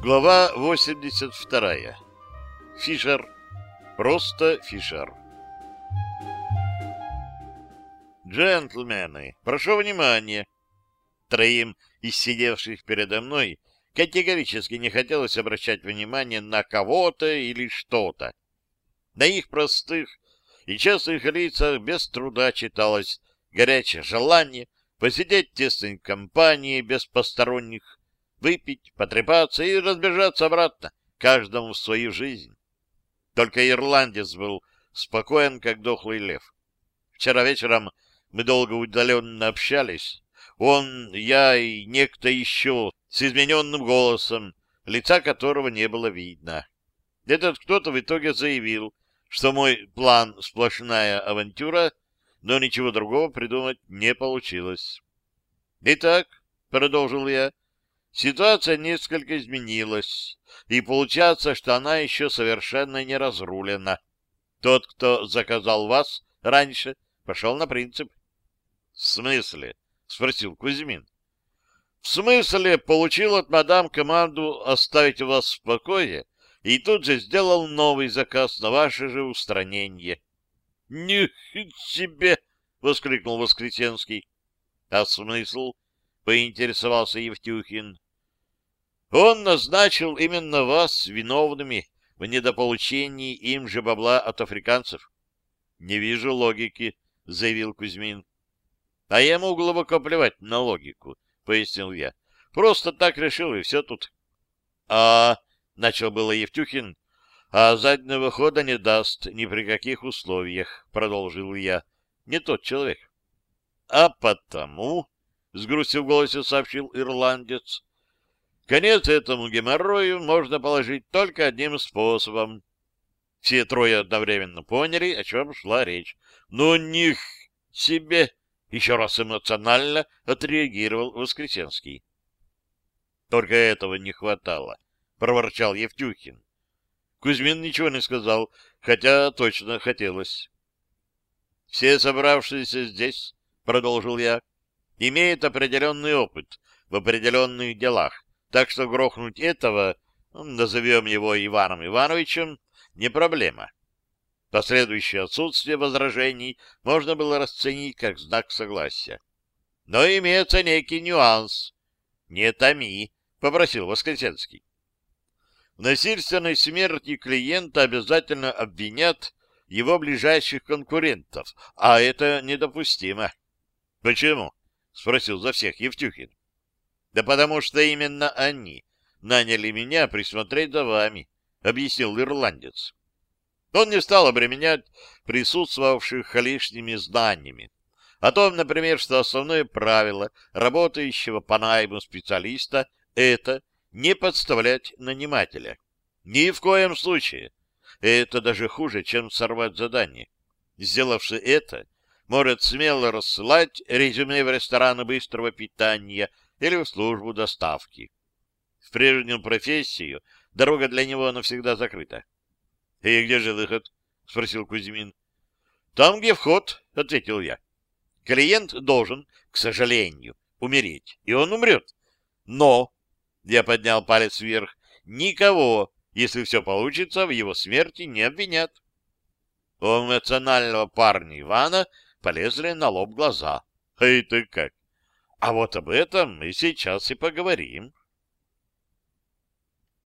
Глава 82. Фишер. Просто Фишер. Джентльмены, прошу внимания. Троим из сидевших передо мной категорически не хотелось обращать внимание на кого-то или что-то. На их простых и честных лицах без труда читалось горячее желание посидеть в тесной компании без посторонних выпить, потрепаться и разбежаться обратно, каждому в свою жизнь. Только ирландец был спокоен, как дохлый лев. Вчера вечером мы долго удаленно общались. Он, я и некто еще с измененным голосом, лица которого не было видно. Этот кто-то в итоге заявил, что мой план — сплошная авантюра, но ничего другого придумать не получилось. «Итак», — продолжил я, Ситуация несколько изменилась, и получается, что она еще совершенно не разрулена. Тот, кто заказал вас раньше, пошел на принцип. — В смысле? — спросил Кузьмин. — В смысле получил от мадам команду оставить вас в покое и тут же сделал новый заказ на ваше же устранение. — Них себе! — воскликнул Воскресенский. — А смысл? — поинтересовался Евтюхин. Он назначил именно вас виновными в недополучении им же бабла от африканцев. — Не вижу логики, — заявил Кузьмин. — А ему глубоко плевать на логику, — пояснил я. — Просто так решил, и все тут. — А, — начал было Евтюхин, — а заднего хода не даст ни при каких условиях, — продолжил я. — Не тот человек. — А потому, — с грустью в голосе сообщил ирландец, Конец этому геморрою можно положить только одним способом. Все трое одновременно поняли, о чем шла речь. Но них себе еще раз эмоционально отреагировал Воскресенский. Только этого не хватало, проворчал Евтюхин. Кузьмин ничего не сказал, хотя точно хотелось. Все собравшиеся здесь, продолжил я, имеют определенный опыт в определенных делах так что грохнуть этого, ну, назовем его Иваном Ивановичем, не проблема. Последующее отсутствие возражений можно было расценить как знак согласия. Но имеется некий нюанс. «Не томи», — попросил Воскресенский. В насильственной смерти клиента обязательно обвинят его ближайших конкурентов, а это недопустимо. — Почему? — спросил за всех Евтюхин. Да потому что именно они наняли меня присмотреть за вами, — объяснил ирландец. Он не стал обременять присутствовавших лишними знаниями. О том, например, что основное правило работающего по найму специалиста — это не подставлять нанимателя. Ни в коем случае. Это даже хуже, чем сорвать задание. Сделавший это, может смело рассылать резюме в рестораны быстрого питания или в службу доставки. В прежнюю профессию дорога для него навсегда закрыта. — И где же выход? — спросил Кузьмин. — Там, где вход, — ответил я. Клиент должен, к сожалению, умереть, и он умрет. Но, — я поднял палец вверх, — никого, если все получится, в его смерти не обвинят. У эмоционального парня Ивана полезли на лоб глаза. — Эй, ты как? А вот об этом мы сейчас и поговорим.